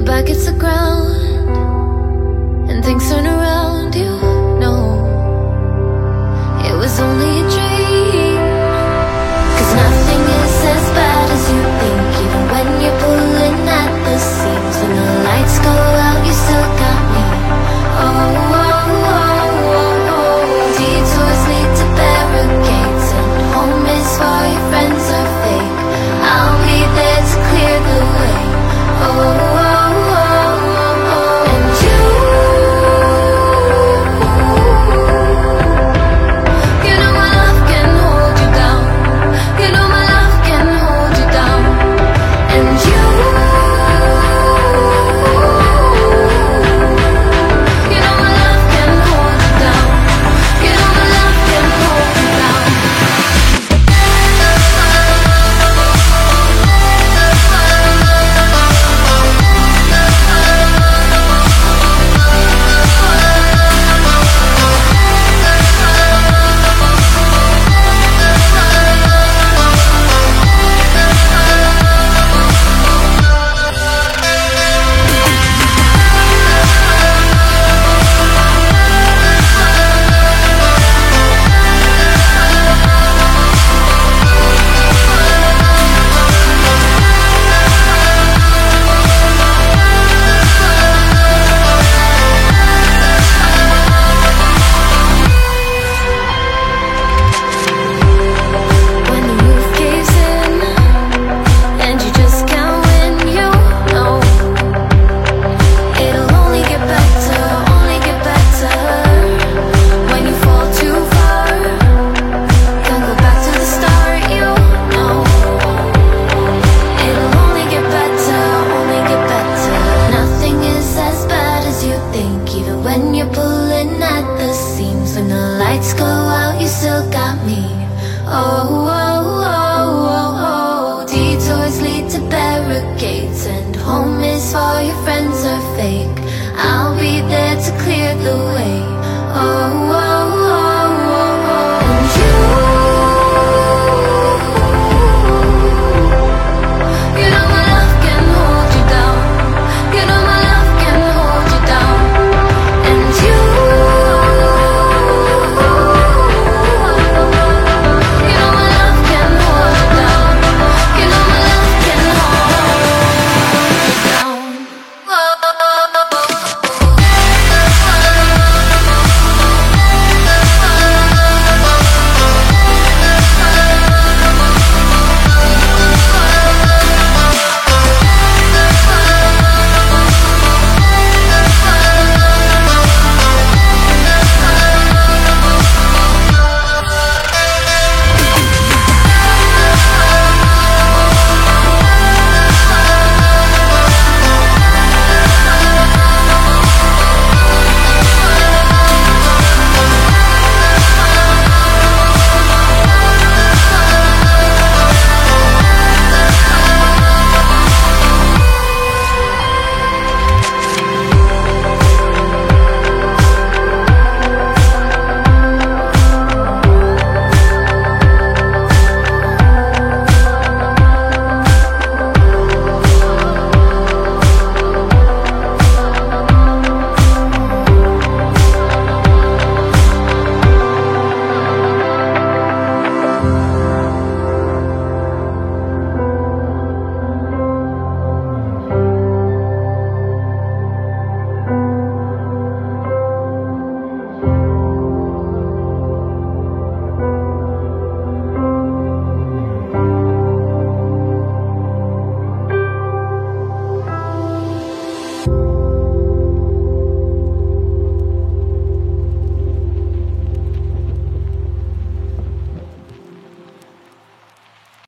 your back hits the ground. And things turn still got me. Oh, oh, oh, oh, oh. Detours lead to barricades, and home is for your friends are fake. I'll be there to clear the way. Oh, oh, oh.